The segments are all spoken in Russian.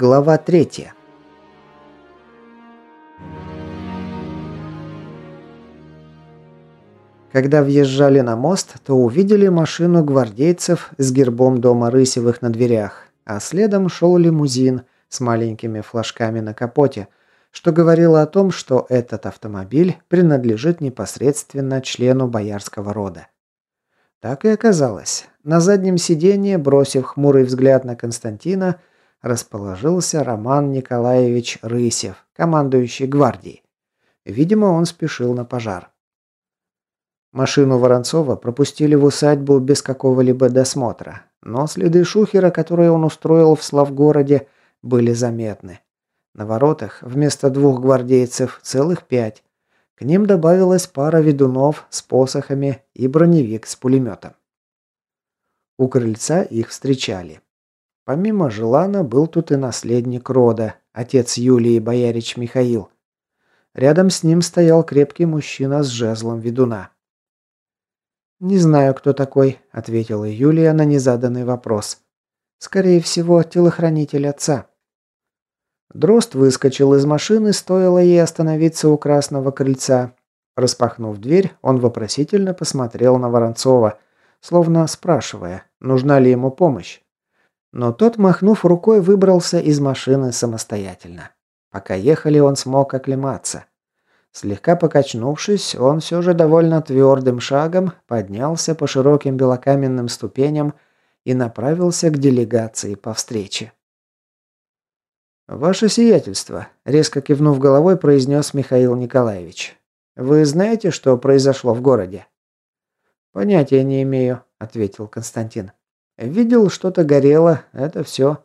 Глава третья. Когда въезжали на мост, то увидели машину гвардейцев с гербом дома Рысевых на дверях, а следом шел лимузин с маленькими флажками на капоте, что говорило о том, что этот автомобиль принадлежит непосредственно члену боярского рода. Так и оказалось. На заднем сиденье, бросив хмурый взгляд на Константина, расположился Роман Николаевич Рысев, командующий гвардией. Видимо, он спешил на пожар. Машину Воронцова пропустили в усадьбу без какого-либо досмотра, но следы шухера, которые он устроил в Славгороде, были заметны. На воротах вместо двух гвардейцев целых пять. К ним добавилась пара ведунов с посохами и броневик с пулеметом. У крыльца их встречали. Помимо Желана был тут и наследник рода, отец Юлии Боярич Михаил. Рядом с ним стоял крепкий мужчина с жезлом ведуна. «Не знаю, кто такой», — ответила Юлия на незаданный вопрос. «Скорее всего, телохранитель отца». Дрозд выскочил из машины, стоило ей остановиться у красного крыльца. Распахнув дверь, он вопросительно посмотрел на Воронцова, словно спрашивая, нужна ли ему помощь. Но тот, махнув рукой, выбрался из машины самостоятельно. Пока ехали, он смог оклематься. Слегка покачнувшись, он все же довольно твердым шагом поднялся по широким белокаменным ступеням и направился к делегации по встрече. «Ваше сиятельство», – резко кивнув головой, произнес Михаил Николаевич. «Вы знаете, что произошло в городе?» «Понятия не имею», – ответил Константин. Видел, что-то горело, это все.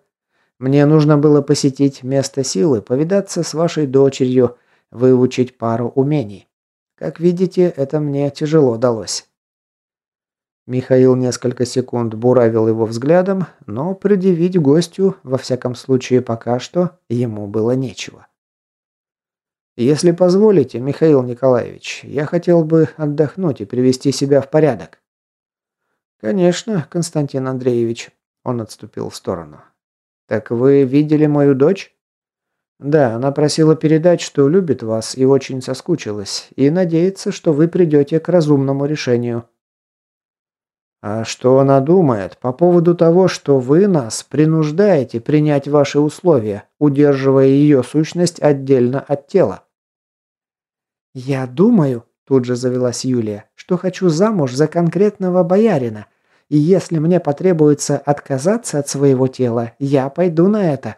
Мне нужно было посетить место силы, повидаться с вашей дочерью, выучить пару умений. Как видите, это мне тяжело далось. Михаил несколько секунд буравил его взглядом, но предъявить гостю, во всяком случае пока что, ему было нечего. «Если позволите, Михаил Николаевич, я хотел бы отдохнуть и привести себя в порядок». «Конечно, Константин Андреевич». Он отступил в сторону. «Так вы видели мою дочь?» «Да, она просила передать, что любит вас и очень соскучилась, и надеется, что вы придете к разумному решению». «А что она думает по поводу того, что вы нас принуждаете принять ваши условия, удерживая ее сущность отдельно от тела?» «Я думаю», – тут же завелась Юлия, – «что хочу замуж за конкретного боярина, и если мне потребуется отказаться от своего тела, я пойду на это».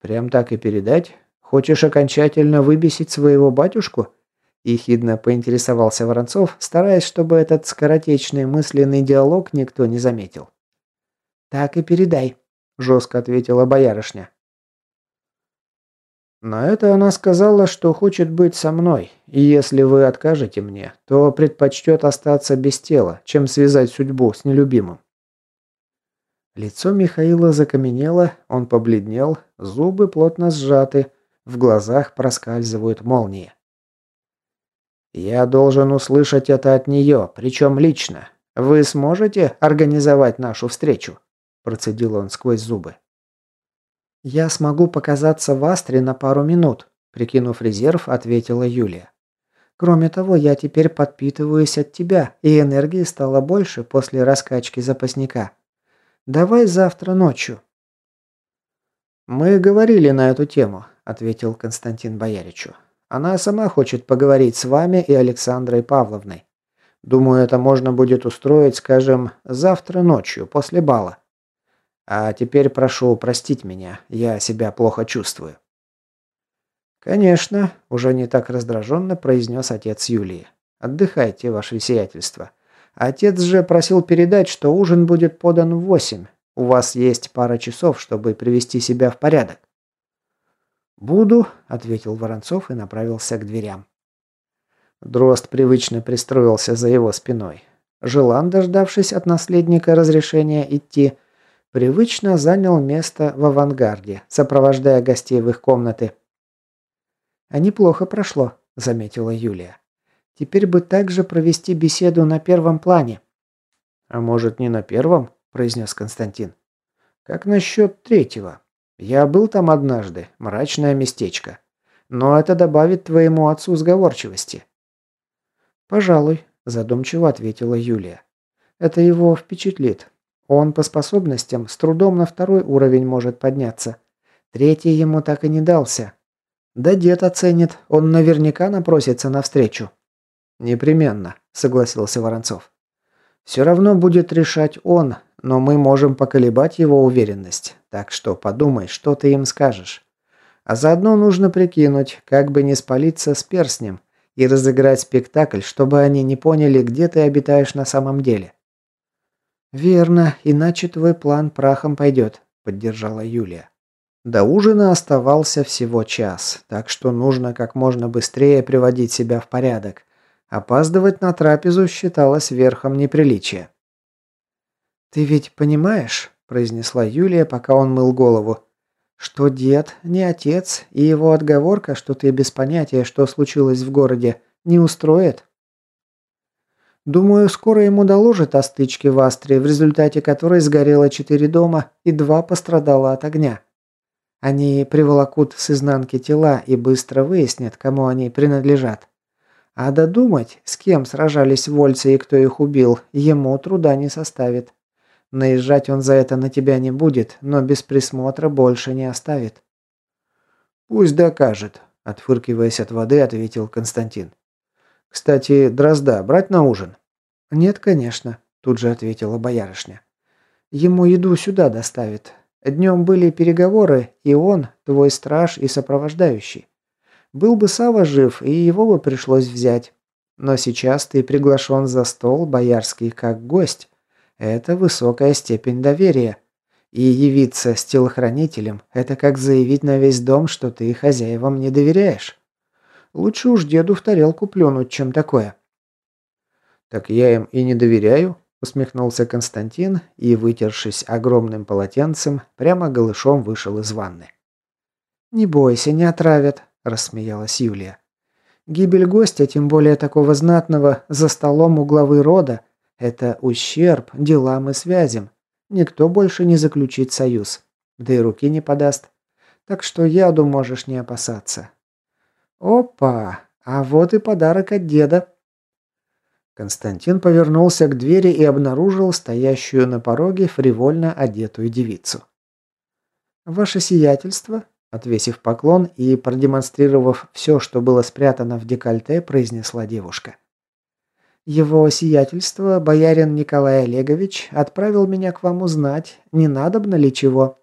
«Прям так и передать? Хочешь окончательно выбесить своего батюшку?» Ехидно поинтересовался Воронцов, стараясь, чтобы этот скоротечный мысленный диалог никто не заметил. «Так и передай», – жестко ответила боярышня. На это она сказала, что хочет быть со мной, и если вы откажете мне, то предпочтет остаться без тела, чем связать судьбу с нелюбимым. Лицо Михаила закаменело, он побледнел, зубы плотно сжаты, в глазах проскальзывают молнии. «Я должен услышать это от нее, причем лично. Вы сможете организовать нашу встречу?» Процедил он сквозь зубы. «Я смогу показаться в Астре на пару минут», – прикинув резерв, ответила Юлия. «Кроме того, я теперь подпитываюсь от тебя, и энергии стало больше после раскачки запасника. Давай завтра ночью». «Мы говорили на эту тему», – ответил Константин Бояричу. «Она сама хочет поговорить с вами и Александрой Павловной. Думаю, это можно будет устроить, скажем, завтра ночью, после бала. А теперь прошу простить меня, я себя плохо чувствую». «Конечно», – уже не так раздраженно произнес отец Юлии. «Отдыхайте, ваше сиятельство. Отец же просил передать, что ужин будет подан в восемь. У вас есть пара часов, чтобы привести себя в порядок». «Буду», – ответил Воронцов и направился к дверям. Дрозд привычно пристроился за его спиной. Желан, дождавшись от наследника разрешения идти, привычно занял место в авангарде, сопровождая гостей в их комнаты. «А неплохо прошло», – заметила Юлия. «Теперь бы также провести беседу на первом плане». «А может, не на первом?» – произнес Константин. «Как насчет третьего? Я был там однажды, мрачное местечко. Но это добавит твоему отцу сговорчивости». «Пожалуй», – задумчиво ответила Юлия. «Это его впечатлит. Он по способностям с трудом на второй уровень может подняться. Третий ему так и не дался. Да дед оценит, он наверняка напросится навстречу». «Непременно», – согласился Воронцов. «Все равно будет решать он, но мы можем поколебать его уверенность. Так что подумай, что ты им скажешь. А заодно нужно прикинуть, как бы не спалиться с перстнем и разыграть спектакль, чтобы они не поняли, где ты обитаешь на самом деле». «Верно, иначе твой план прахом пойдет», – поддержала Юлия. До ужина оставался всего час, так что нужно как можно быстрее приводить себя в порядок. Опаздывать на трапезу считалось верхом неприличия. «Ты ведь понимаешь», – произнесла Юлия, пока он мыл голову, что дед не отец, и его отговорка, что ты без понятия, что случилось в городе, не устроит. Думаю, скоро ему доложат о стычке в Астре, в результате которой сгорело четыре дома и два пострадало от огня. Они приволокут с изнанки тела и быстро выяснят, кому они принадлежат. А додумать, с кем сражались вольцы и кто их убил, ему труда не составит. Наезжать он за это на тебя не будет, но без присмотра больше не оставит. Пусть докажет, отфыркиваясь от воды, ответил Константин. Кстати, дрозда брать на ужин? Нет, конечно, тут же ответила боярышня. Ему еду сюда доставят. Днем были переговоры, и он, твой страж и сопровождающий. Был бы Сава жив, и его бы пришлось взять. Но сейчас ты приглашен за стол, боярский, как гость. Это высокая степень доверия. И явиться с телохранителем – это как заявить на весь дом, что ты хозяевам не доверяешь. Лучше уж деду в тарелку плюнуть, чем такое. «Так я им и не доверяю», – усмехнулся Константин и, вытершись огромным полотенцем, прямо голышом вышел из ванны. «Не бойся, не отравят», – рассмеялась Юлия. «Гибель гостя, тем более такого знатного, за столом у главы рода – это ущерб делам и связям. Никто больше не заключит союз. Да и руки не подаст. Так что яду можешь не опасаться. Опа! А вот и подарок от деда. Константин повернулся к двери и обнаружил стоящую на пороге фривольно одетую девицу. «Ваше сиятельство», отвесив поклон и продемонстрировав все, что было спрятано в декольте, произнесла девушка. Его сиятельство, боярин Николай Олегович, отправил меня к вам узнать, не надобно ли чего».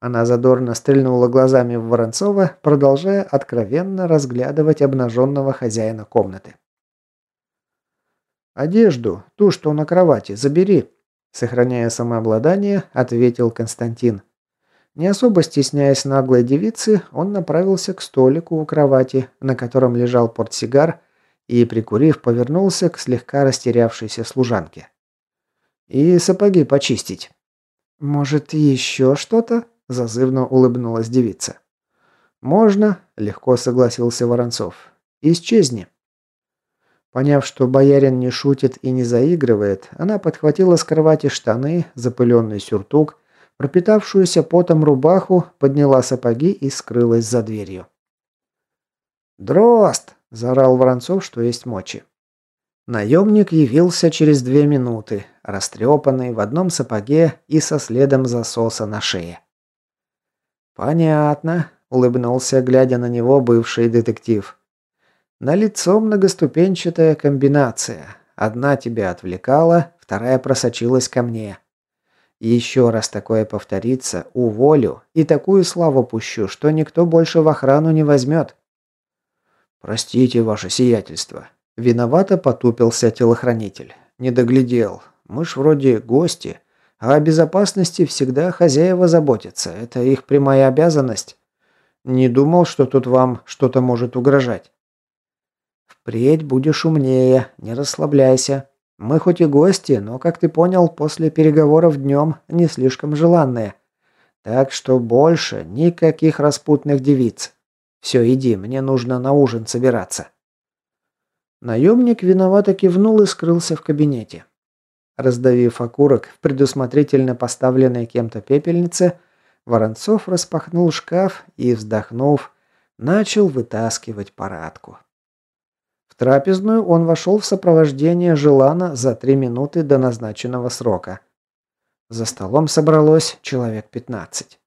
Она задорно стрельнула глазами в Воронцова, продолжая откровенно разглядывать обнаженного хозяина комнаты. «Одежду, ту, что на кровати, забери», – сохраняя самообладание, ответил Константин. Не особо стесняясь наглой девицы, он направился к столику у кровати, на котором лежал портсигар и, прикурив, повернулся к слегка растерявшейся служанке. «И сапоги почистить». «Может, еще что-то?» – зазывно улыбнулась девица. «Можно», – легко согласился Воронцов. «Исчезни». Поняв, что боярин не шутит и не заигрывает, она подхватила с кровати штаны, запыленный сюртук, пропитавшуюся потом рубаху, подняла сапоги и скрылась за дверью. «Дрозд!» – заорал Воронцов, что есть мочи. Наемник явился через две минуты, растрепанный в одном сапоге и со следом засоса на шее. «Понятно», – улыбнулся, глядя на него бывший детектив. «На лицо многоступенчатая комбинация. Одна тебя отвлекала, вторая просочилась ко мне. Еще раз такое повторится, уволю и такую славу пущу, что никто больше в охрану не возьмет». «Простите, ваше сиятельство». Виновато потупился телохранитель. «Не доглядел. Мы ж вроде гости, а о безопасности всегда хозяева заботятся. Это их прямая обязанность. Не думал, что тут вам что-то может угрожать». «Впредь будешь умнее, не расслабляйся. Мы хоть и гости, но, как ты понял, после переговоров днем не слишком желанные. Так что больше никаких распутных девиц. Все, иди, мне нужно на ужин собираться». Наемник виновато кивнул и скрылся в кабинете. Раздавив окурок в предусмотрительно поставленной кем-то пепельнице, Воронцов распахнул шкаф и, вздохнув, начал вытаскивать парадку. В трапезную он вошел в сопровождение Желана за три минуты до назначенного срока. За столом собралось человек пятнадцать.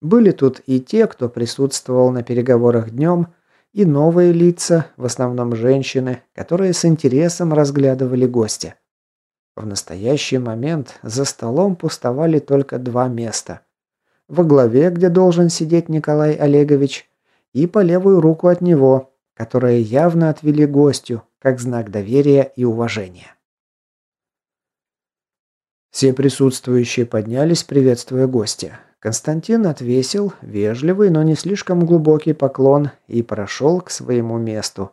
Были тут и те, кто присутствовал на переговорах днем, и новые лица, в основном женщины, которые с интересом разглядывали гостя. В настоящий момент за столом пустовали только два места. Во главе, где должен сидеть Николай Олегович, и по левую руку от него, которые явно отвели гостю, как знак доверия и уважения. Все присутствующие поднялись, приветствуя гостя. Константин отвесил вежливый, но не слишком глубокий поклон и прошел к своему месту.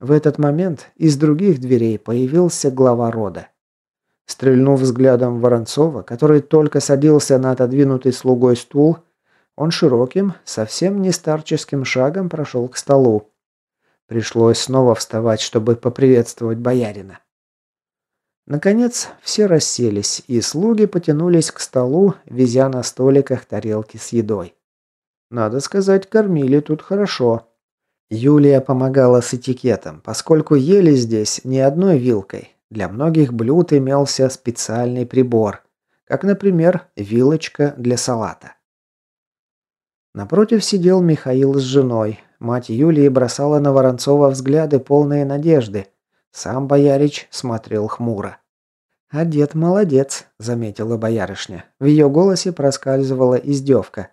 В этот момент из других дверей появился глава рода. Стрельнув взглядом Воронцова, который только садился на отодвинутый слугой стул, он широким, совсем не старческим шагом прошел к столу. Пришлось снова вставать, чтобы поприветствовать боярина. Наконец, все расселись, и слуги потянулись к столу, везя на столиках тарелки с едой. Надо сказать, кормили тут хорошо. Юлия помогала с этикетом, поскольку ели здесь не одной вилкой. Для многих блюд имелся специальный прибор, как, например, вилочка для салата. Напротив сидел Михаил с женой. Мать Юлии бросала на Воронцова взгляды полные надежды – сам боярич смотрел хмуро. «А дед молодец», — заметила боярышня. В ее голосе проскальзывала издевка.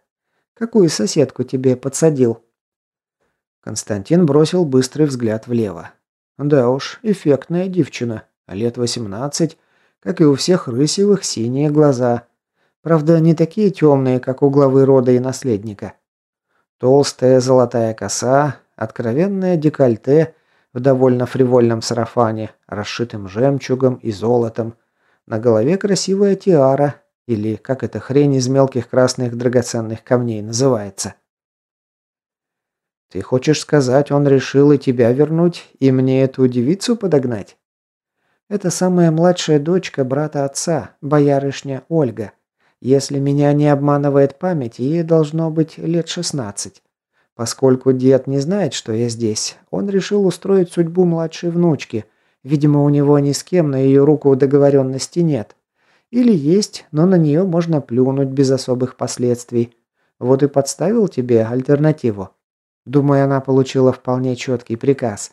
«Какую соседку тебе подсадил?» Константин бросил быстрый взгляд влево. «Да уж, эффектная девчина. Лет восемнадцать. Как и у всех рысевых, синие глаза. Правда, не такие темные, как у главы рода и наследника. Толстая золотая коса, откровенное декольте в довольно фривольном сарафане, расшитым жемчугом и золотом. На голове красивая тиара, или как эта хрень из мелких красных драгоценных камней называется. Ты хочешь сказать, он решил и тебя вернуть, и мне эту девицу подогнать? Это самая младшая дочка брата отца, боярышня Ольга. Если меня не обманывает память, ей должно быть лет шестнадцать. Поскольку дед не знает, что я здесь, он решил устроить судьбу младшей внучки. Видимо, у него ни с кем на ее руку договоренности нет. Или есть, но на нее можно плюнуть без особых последствий. Вот и подставил тебе альтернативу. Думаю, она получила вполне четкий приказ.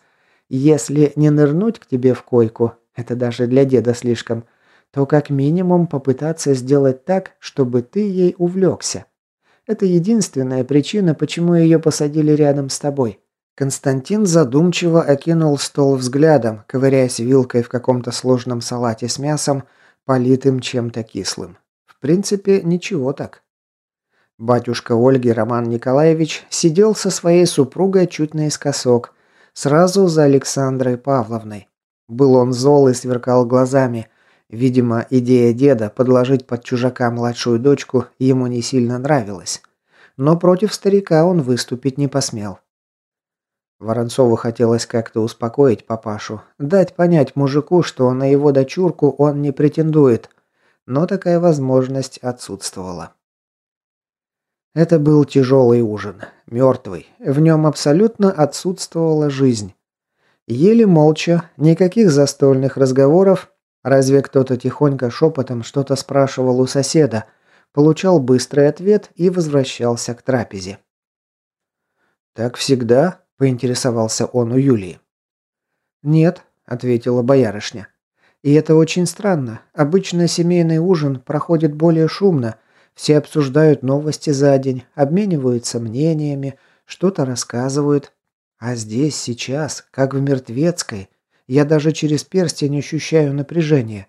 Если не нырнуть к тебе в койку, это даже для деда слишком, то как минимум попытаться сделать так, чтобы ты ей увлекся. Это единственная причина, почему ее посадили рядом с тобой. Константин задумчиво окинул стол взглядом, ковыряясь вилкой в каком-то сложном салате с мясом, политым чем-то кислым. В принципе, ничего так. Батюшка Ольги Роман Николаевич сидел со своей супругой чуть наискосок, сразу за Александрой Павловной. Был он зол и сверкал глазами. Видимо, идея деда подложить под чужака младшую дочку ему не сильно нравилась. Но против старика он выступить не посмел. Воронцову хотелось как-то успокоить папашу, дать понять мужику, что на его дочурку он не претендует, но такая возможность отсутствовала. Это был тяжелый ужин, мертвый, в нем абсолютно отсутствовала жизнь. Ели молча, никаких застольных разговоров, Разве кто-то тихонько шепотом что-то спрашивал у соседа, получал быстрый ответ и возвращался к трапезе. «Так всегда?» – поинтересовался он у Юлии. «Нет», – ответила боярышня. «И это очень странно. Обычно семейный ужин проходит более шумно. Все обсуждают новости за день, обмениваются мнениями, что-то рассказывают. А здесь, сейчас, как в Мертвецкой – я даже через перстень ощущаю напряжение.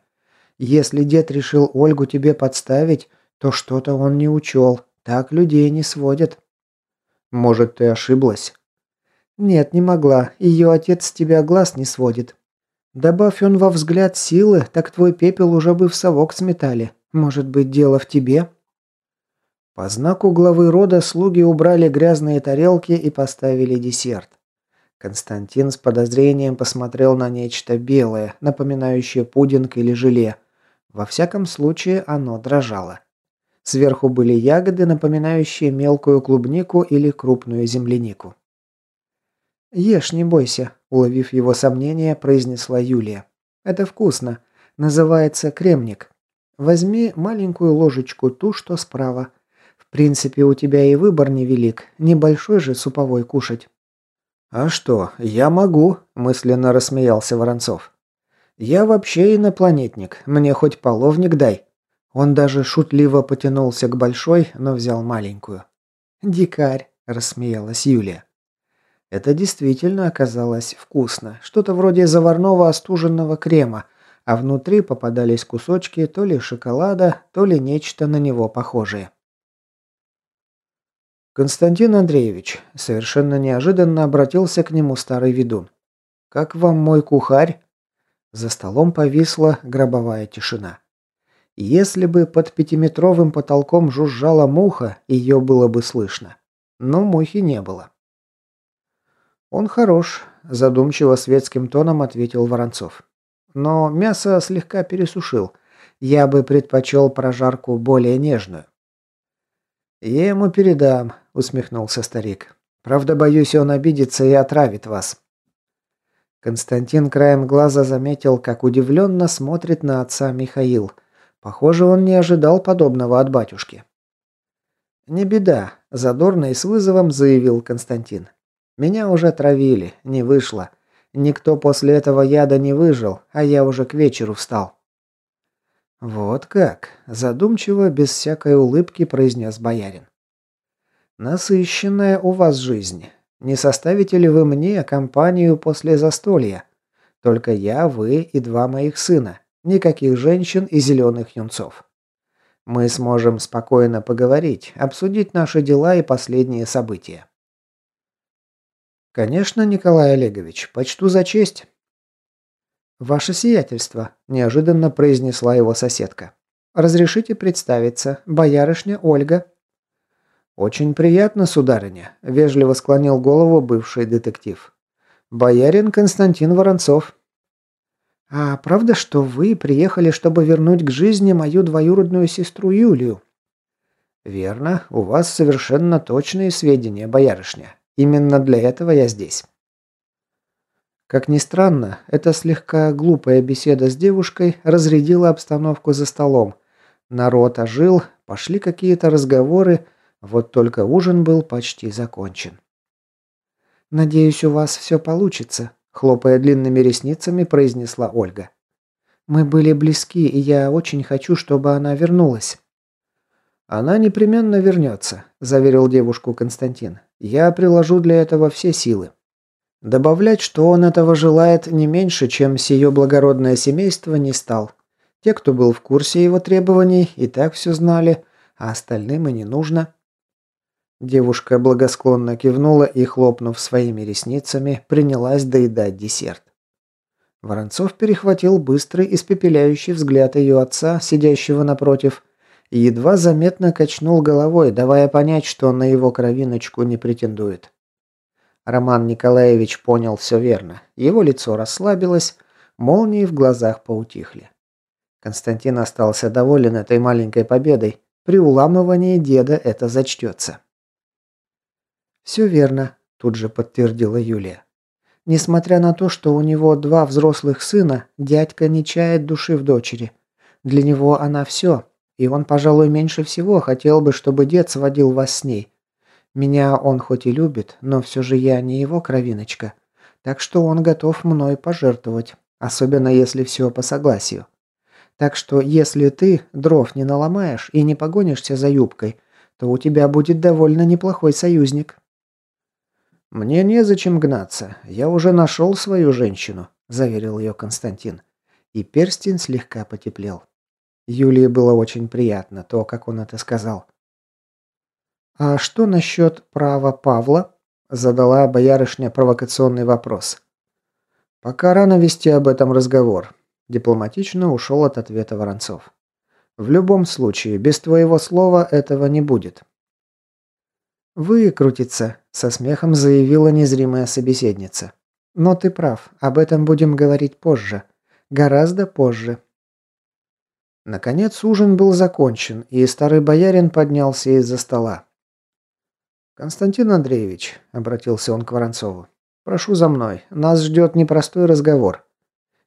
Если дед решил Ольгу тебе подставить, то что-то он не учел. Так людей не сводят. Может, ты ошиблась? Нет, не могла. Ее отец с тебя глаз не сводит. Добавь он во взгляд силы, так твой пепел уже бы в совок сметали. Может быть, дело в тебе? По знаку главы рода слуги убрали грязные тарелки и поставили десерт. Константин с подозрением посмотрел на нечто белое, напоминающее пудинг или желе. Во всяком случае, оно дрожало. Сверху были ягоды, напоминающие мелкую клубнику или крупную землянику. «Ешь, не бойся», – уловив его сомнение, произнесла Юлия. «Это вкусно. Называется кремник. Возьми маленькую ложечку ту, что справа. В принципе, у тебя и выбор невелик. Небольшой же суповой кушать». «А что, я могу», – мысленно рассмеялся Воронцов. «Я вообще инопланетник. Мне хоть половник дай». Он даже шутливо потянулся к большой, но взял маленькую. «Дикарь», – рассмеялась Юлия. Это действительно оказалось вкусно. Что-то вроде заварного остуженного крема, а внутри попадались кусочки то ли шоколада, то ли нечто на него похожее. Константин Андреевич совершенно неожиданно обратился к нему старый ведун. «Как вам мой кухарь?» За столом повисла гробовая тишина. Если бы под пятиметровым потолком жужжала муха, ее было бы слышно. Но мухи не было. «Он хорош», – задумчиво светским тоном ответил Воронцов. «Но мясо слегка пересушил. Я бы предпочел прожарку более нежную». «Я ему передам», – усмехнулся старик. «Правда, боюсь, он обидится и отравит вас». Константин краем глаза заметил, как удивленно смотрит на отца Михаил. Похоже, он не ожидал подобного от батюшки. «Не беда», – задорно и с вызовом заявил Константин. «Меня уже травили, не вышло. Никто после этого яда не выжил, а я уже к вечеру встал». «Вот как?» – задумчиво, без всякой улыбки произнес боярин. «Насыщенная у вас жизнь. Не составите ли вы мне компанию после застолья? Только я, вы и два моих сына. Никаких женщин и зеленых юнцов. Мы сможем спокойно поговорить, обсудить наши дела и последние события». «Конечно, Николай Олегович, почту за честь». «Ваше сиятельство», – неожиданно произнесла его соседка. «Разрешите представиться, боярышня Ольга». «Очень приятно, сударыня», – вежливо склонил голову бывший детектив. «Боярин Константин Воронцов». «А правда, что вы приехали, чтобы вернуть к жизни мою двоюродную сестру Юлию?» «Верно, у вас совершенно точные сведения, боярышня. Именно для этого я здесь». Как ни странно, эта слегка глупая беседа с девушкой разрядила обстановку за столом. Народ ожил, пошли какие-то разговоры, вот только ужин был почти закончен. «Надеюсь, у вас все получится», – хлопая длинными ресницами, произнесла Ольга. «Мы были близки, и я очень хочу, чтобы она вернулась». «Она непременно вернется», – заверил девушку Константин. «Я приложу для этого все силы». Добавлять, что он этого желает не меньше, чем сие благородное семейство, не стал. Те, кто был в курсе его требований, и так все знали, а остальным и не нужно. Девушка благосклонно кивнула и, хлопнув своими ресницами, принялась доедать десерт. Воронцов перехватил быстрый испепеляющий взгляд ее отца, сидящего напротив, и едва заметно качнул головой, давая понять, что на его кровиночку не претендует. Роман Николаевич понял все верно. Его лицо расслабилось, молнии в глазах поутихли. Константин остался доволен этой маленькой победой. При уламывании деда это зачтется. «Все верно», – тут же подтвердила Юлия. «Несмотря на то, что у него два взрослых сына, дядька не чает души в дочери. Для него она все, и он, пожалуй, меньше всего хотел бы, чтобы дед сводил вас с ней. Меня он хоть и любит, но все же я не его кровиночка. Так что он готов мной пожертвовать, особенно если все по согласию. Так что если ты дров не наломаешь и не погонишься за юбкой, то у тебя будет довольно неплохой союзник». «Мне незачем гнаться. Я уже нашел свою женщину», – заверил ее Константин. И перстень слегка потеплел. Юлии было очень приятно то, как он это сказал. «А что насчет права Павла?» – задала боярышня провокационный вопрос. «Пока рано вести об этом разговор», – дипломатично ушел от ответа Воронцов. «В любом случае, без твоего слова этого не будет». «Выкрутится», – со смехом заявила незримая собеседница. «Но ты прав, об этом будем говорить позже. Гораздо позже. Наконец ужин был закончен, и старый боярин поднялся из-за стола. «Константин Андреевич», — обратился он к Воронцову, — «прошу за мной. Нас ждет непростой разговор.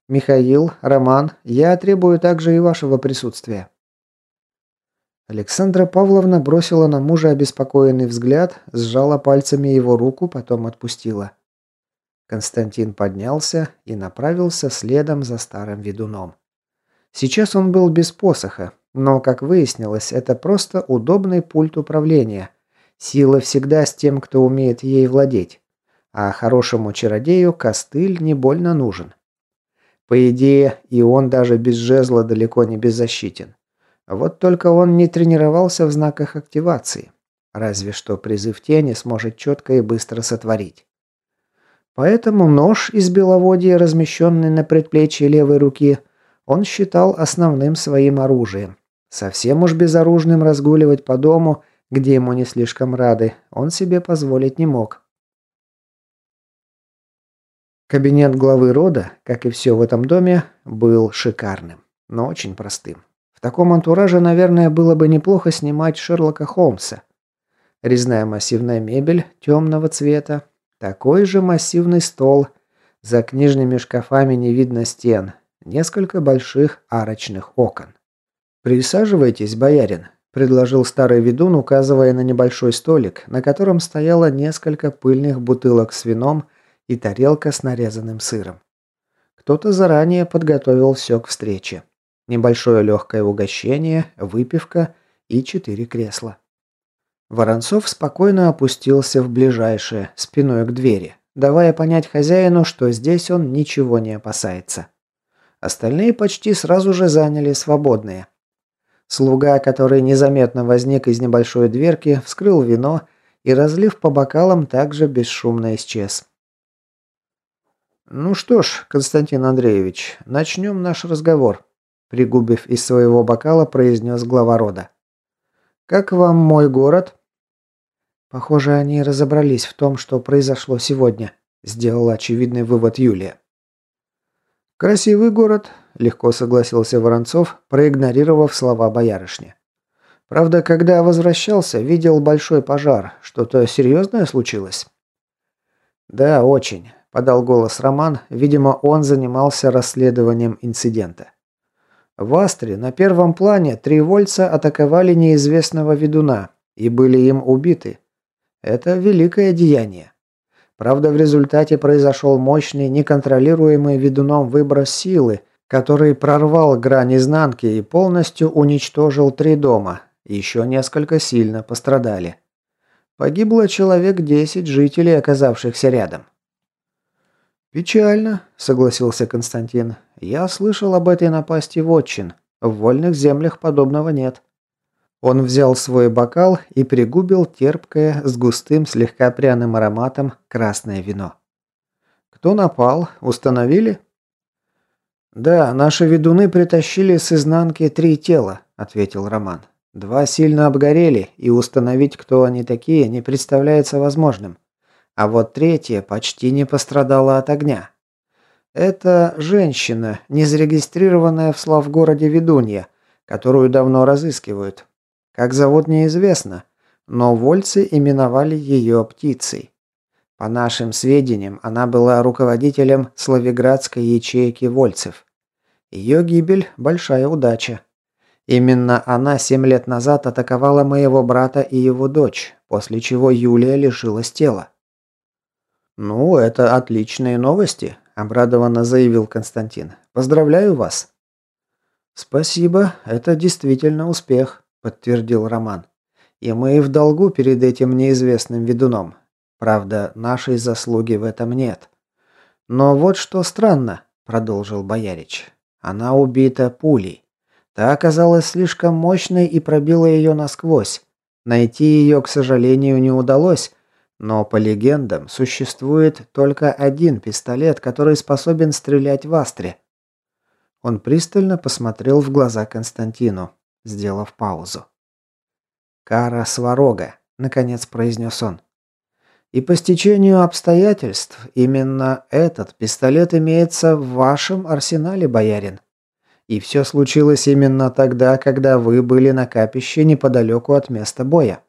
Михаил, Роман, я требую также и вашего присутствия». Александра Павловна бросила на мужа обеспокоенный взгляд, сжала пальцами его руку, потом отпустила. Константин поднялся и направился следом за старым ведуном. Сейчас он был без посоха, но, как выяснилось, это просто удобный пульт управления. Сила всегда с тем, кто умеет ей владеть. А хорошему чародею костыль не больно нужен. По идее, и он даже без жезла далеко не беззащитен. Вот только он не тренировался в знаках активации. Разве что призыв тени сможет четко и быстро сотворить. Поэтому нож из беловодья, размещенный на предплечье левой руки, он считал основным своим оружием. Совсем уж безоружным разгуливать по дому, где ему не слишком рады, он себе позволить не мог. Кабинет главы рода, как и все в этом доме, был шикарным, но очень простым. Таком антураже, наверное, было бы неплохо снимать Шерлока Холмса. Резная массивная мебель темного цвета, такой же массивный стол, за книжными шкафами не видно стен, несколько больших арочных окон. «Присаживайтесь, боярин», – предложил старый ведун, указывая на небольшой столик, на котором стояло несколько пыльных бутылок с вином и тарелка с нарезанным сыром. Кто-то заранее подготовил все к встрече. Небольшое легкое угощение, выпивка и четыре кресла. Воронцов спокойно опустился в ближайшее, спиной к двери, давая понять хозяину, что здесь он ничего не опасается. Остальные почти сразу же заняли свободные. Слуга, который незаметно возник из небольшой дверки, вскрыл вино и, разлив по бокалам, также бесшумно исчез. «Ну что ж, Константин Андреевич, начнем наш разговор», пригубив из своего бокала, произнес глава рода. «Как вам мой город?» «Похоже, они разобрались в том, что произошло сегодня», сделала очевидный вывод Юлия. «Красивый город», – легко согласился Воронцов, проигнорировав слова боярышни. «Правда, когда возвращался, видел большой пожар. Что-то серьезное случилось?» «Да, очень», – подал голос Роман. Видимо, он занимался расследованием инцидента. В Астре на первом плане три вольца атаковали неизвестного ведуна и были им убиты. Это великое деяние. Правда, в результате произошел мощный, неконтролируемый ведуном выброс силы, который прорвал грань изнанки и полностью уничтожил три дома. Еще несколько сильно пострадали. Погибло человек 10 жителей, оказавшихся рядом. «Печально», — согласился Константин. «Я слышал об этой напасти вотчин. В вольных землях подобного нет». Он взял свой бокал и пригубил терпкое, с густым, слегка пряным ароматом, красное вино. «Кто напал? Установили?» «Да, наши ведуны притащили с изнанки три тела», — ответил Роман. «Два сильно обгорели, и установить, кто они такие, не представляется возможным. А вот третье почти не пострадало от огня. Это женщина, не зарегистрированная в Славгороде ведунья, которую давно разыскивают. Как зовут неизвестно, но вольцы именовали ее птицей. По нашим сведениям, она была руководителем Славиградской ячейки вольцев. Ее гибель – большая удача. Именно она семь лет назад атаковала моего брата и его дочь, после чего Юлия лишилась тела. «Ну, это отличные новости», – обрадованно заявил Константин. «Поздравляю вас». «Спасибо, это действительно успех», подтвердил Роман. И мы в долгу перед этим неизвестным ведуном. Правда, нашей заслуги в этом нет. Но вот что странно, продолжил Боярич. Она убита пулей. Та оказалась слишком мощной и пробила ее насквозь. Найти ее, к сожалению, не удалось, но по легендам существует только один пистолет, который способен стрелять в астре. Он пристально посмотрел в глаза Константину сделав паузу. «Кара Сварога», — наконец произнес он. «И по стечению обстоятельств именно этот пистолет имеется в вашем арсенале, боярин. И все случилось именно тогда, когда вы были на капище неподалеку от места боя.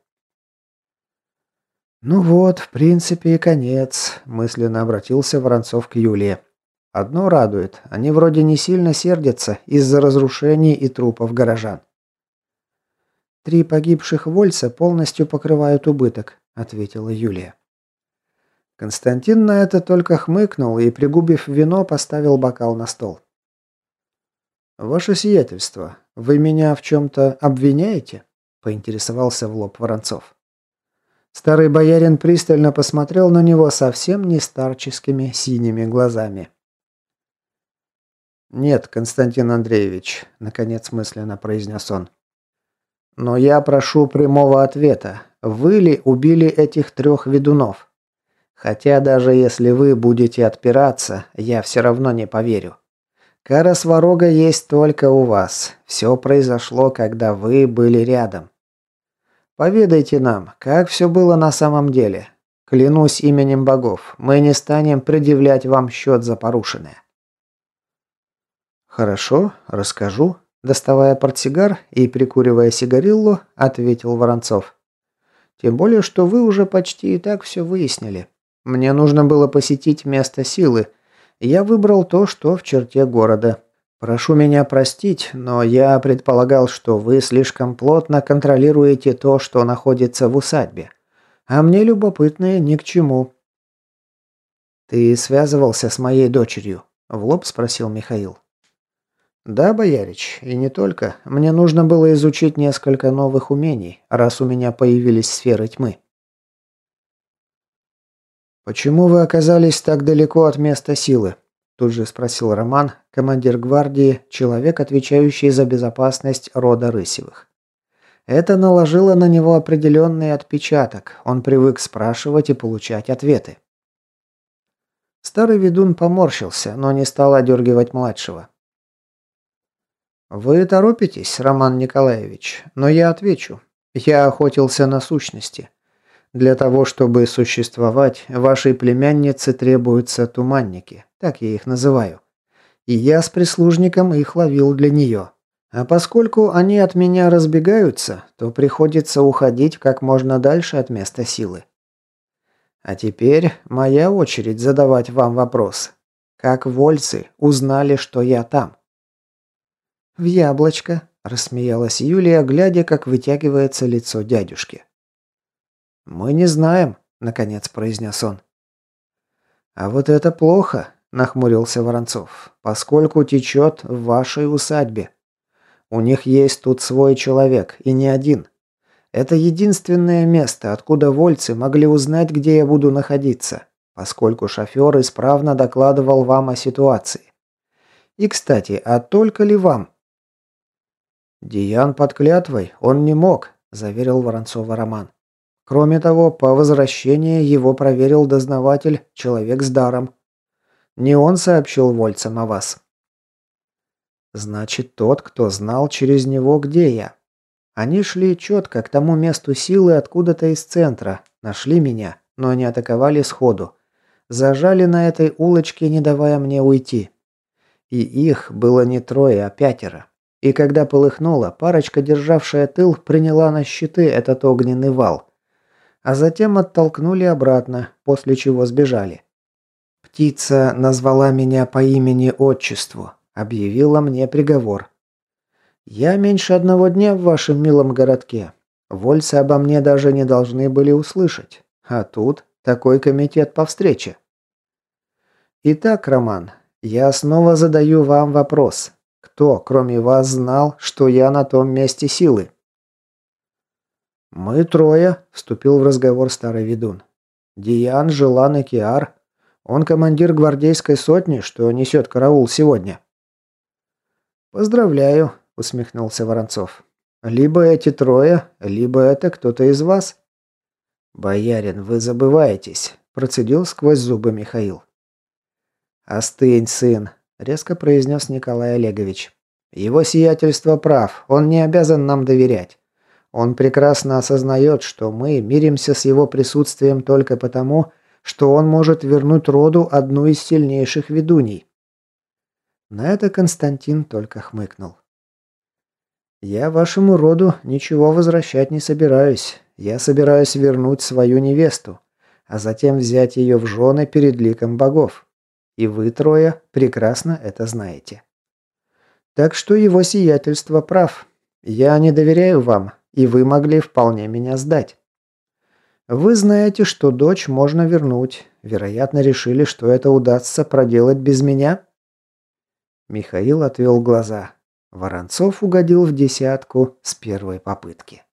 «Ну вот, в принципе, и конец», – мысленно обратился Воронцов к Юлии. «Одно радует, они вроде не сильно сердятся из-за разрушений и трупов горожан». «Три погибших вольца полностью покрывают убыток», – ответила Юлия. Константин на это только хмыкнул и, пригубив вино, поставил бокал на стол. «Ваше сиятельство, вы меня в чем-то обвиняете?» – поинтересовался в лоб Воронцов. Старый боярин пристально посмотрел на него совсем не старческими синими глазами. «Нет, Константин Андреевич», – наконец мысленно произнес он. «Но я прошу прямого ответа. Вы ли убили этих трех ведунов? Хотя даже если вы будете отпираться, я все равно не поверю. Кара Сварога есть только у вас. Все произошло, когда вы были рядом. Поведайте нам, как все было на самом деле. Клянусь именем богов, мы не станем предъявлять вам счет за порушенное. Хорошо, расскажу. Доставая портсигар и прикуривая сигариллу, ответил Воронцов. Тем более, что вы уже почти и так все выяснили. Мне нужно было посетить место силы, я выбрал то, что в черте города. Прошу меня простить, но я предполагал, что вы слишком плотно контролируете то, что находится в усадьбе. А мне любопытное ни к чему. Ты связывался с моей дочерью? В лоб спросил Михаил. Да, боярич, и не только. Мне нужно было изучить несколько новых умений, раз у меня появились сферы тьмы. «Почему вы оказались так далеко от места силы?» Тут же спросил Роман, командир гвардии, человек, отвечающий за безопасность рода Рысевых. Это наложило на него определенный отпечаток. Он привык спрашивать и получать ответы. Старый ведун поморщился, но не стал одергивать младшего. «Вы торопитесь, Роман Николаевич, но я отвечу. Я охотился на сущности. Для того, чтобы существовать, вашей племяннице требуются туманники, так я их называю. И я с прислужником их ловил для нее. А поскольку они от меня разбегаются, то приходится уходить как можно дальше от места силы. А теперь моя очередь задавать вам вопрос. Как вольцы узнали, что я там? В яблочко, рассмеялась Юлия, глядя, как вытягивается лицо дядюшки. «Мы не знаем», – наконец произнес он. «А вот это плохо», – нахмурился Воронцов, – «поскольку течет в вашей усадьбе. У них есть тут свой человек, и не один. Это единственное место, откуда вольцы могли узнать, где я буду находиться, поскольку шофер исправно докладывал вам о ситуации. И, кстати, а только ли вам?» «Диан под клятвой, он не мог», – заверил Воронцова Роман. Кроме того, по возвращении его проверил дознаватель, человек с даром. Не он сообщил Вольцам о вас. Значит, тот, кто знал через него, где я. Они шли четко к тому месту силы откуда-то из центра, нашли меня, но не атаковали сходу. Зажали на этой улочке, не давая мне уйти. И их было не трое, а пятеро. И когда полыхнуло, парочка, державшая тыл, приняла на щиты этот огненный вал а затем оттолкнули обратно, после чего сбежали. Птица назвала меня по имени-отчеству, объявила мне приговор. Я меньше одного дня в вашем милом городке. Вольцы обо мне даже не должны были услышать. А тут такой комитет по встрече. Итак, Роман, я снова задаю вам вопрос. Кто, кроме вас, знал, что я на том месте силы? «Мы трое», – вступил в разговор старый ведун. «Диан, Желан и Киар. Он командир гвардейской сотни, что несет караул сегодня». «Поздравляю», – усмехнулся Воронцов. «Либо эти трое, либо это кто-то из вас». «Боярин, вы забываетесь», – процедил сквозь зубы Михаил. «Остынь, сын», – резко произнес Николай Олегович. «Его сиятельство прав, он не обязан нам доверять. Он прекрасно осознает, что мы миримся с его присутствием только потому, что он может вернуть роду одну из сильнейших ведуней. На это Константин только хмыкнул. «Я вашему роду ничего возвращать не собираюсь. Я собираюсь вернуть свою невесту, а затем взять ее в жены перед ликом богов. И вы трое прекрасно это знаете. Так что его сиятельство прав. Я не доверяю вам, и вы могли вполне меня сдать. Вы знаете, что дочь можно вернуть. Вероятно, решили, что это удастся проделать без меня?» Михаил отвел глаза. Воронцов угодил в десятку с первой попытки.